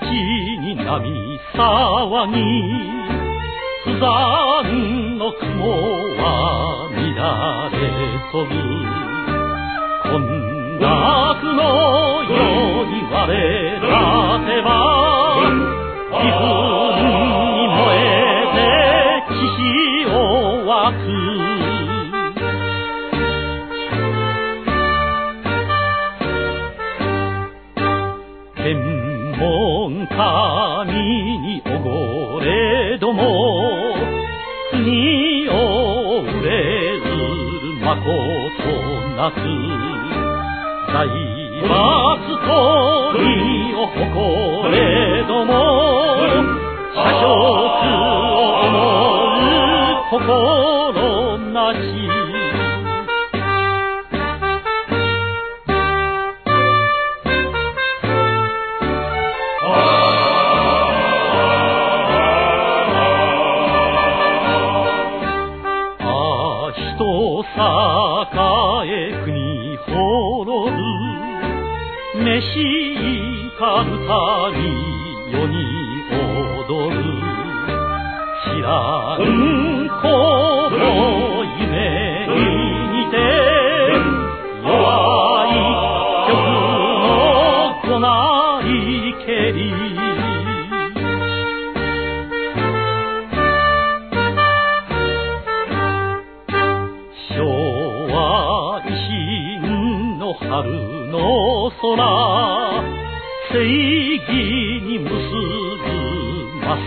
地に波騒ぎ不山の雲は乱れ飛ぶ。混濁の文神におごれども国を憂えずまことなく財閥とにを誇れども社食を思う心なし。栄え国滅ぶ。召しかるたに世に踊る。知らんこと夢に似て弱い曲のこないけり。春の空正義に結ぶマス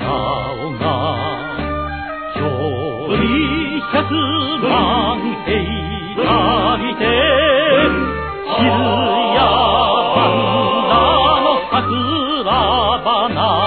ラオが距離百万兵借りて昼やバンダの桜花。